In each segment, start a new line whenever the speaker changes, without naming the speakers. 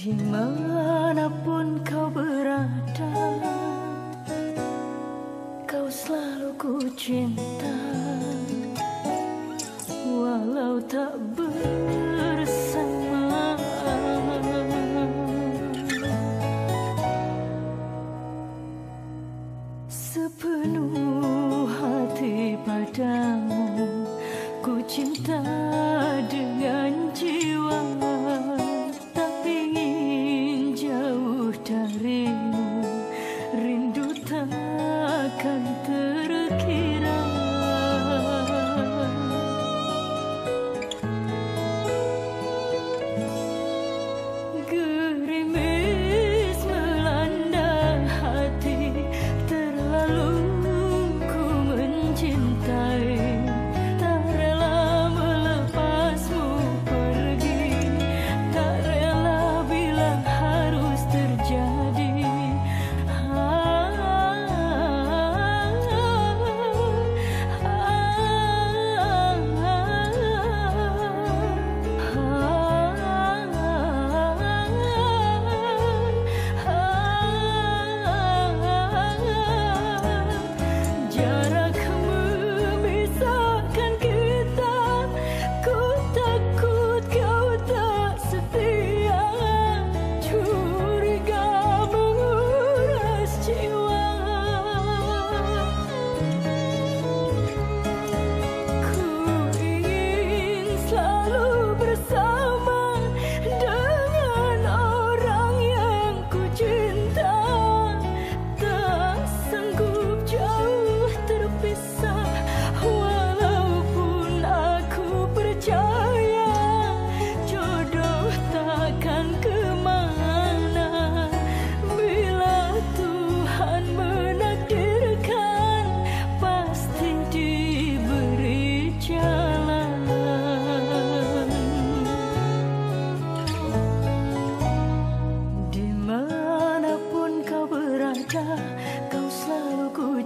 Di mana pun kau berada Kau selalu ku cinta. Walau tak bersama. Sepenuh hati padamu Ku cinta.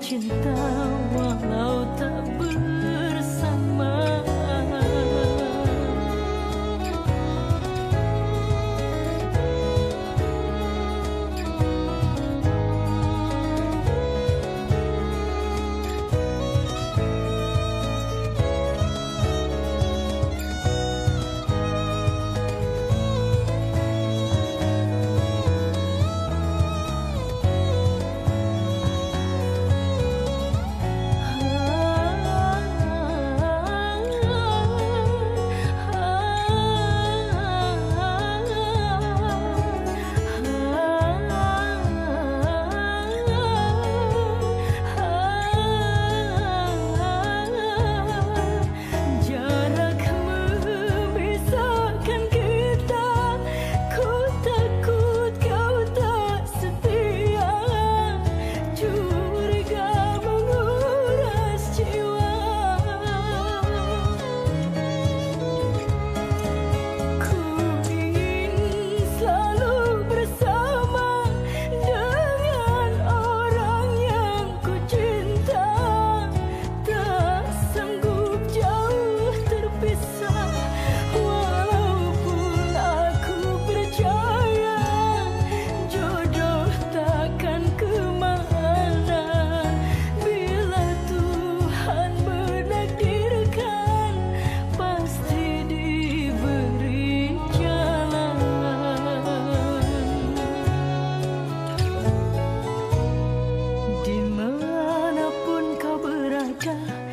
简单个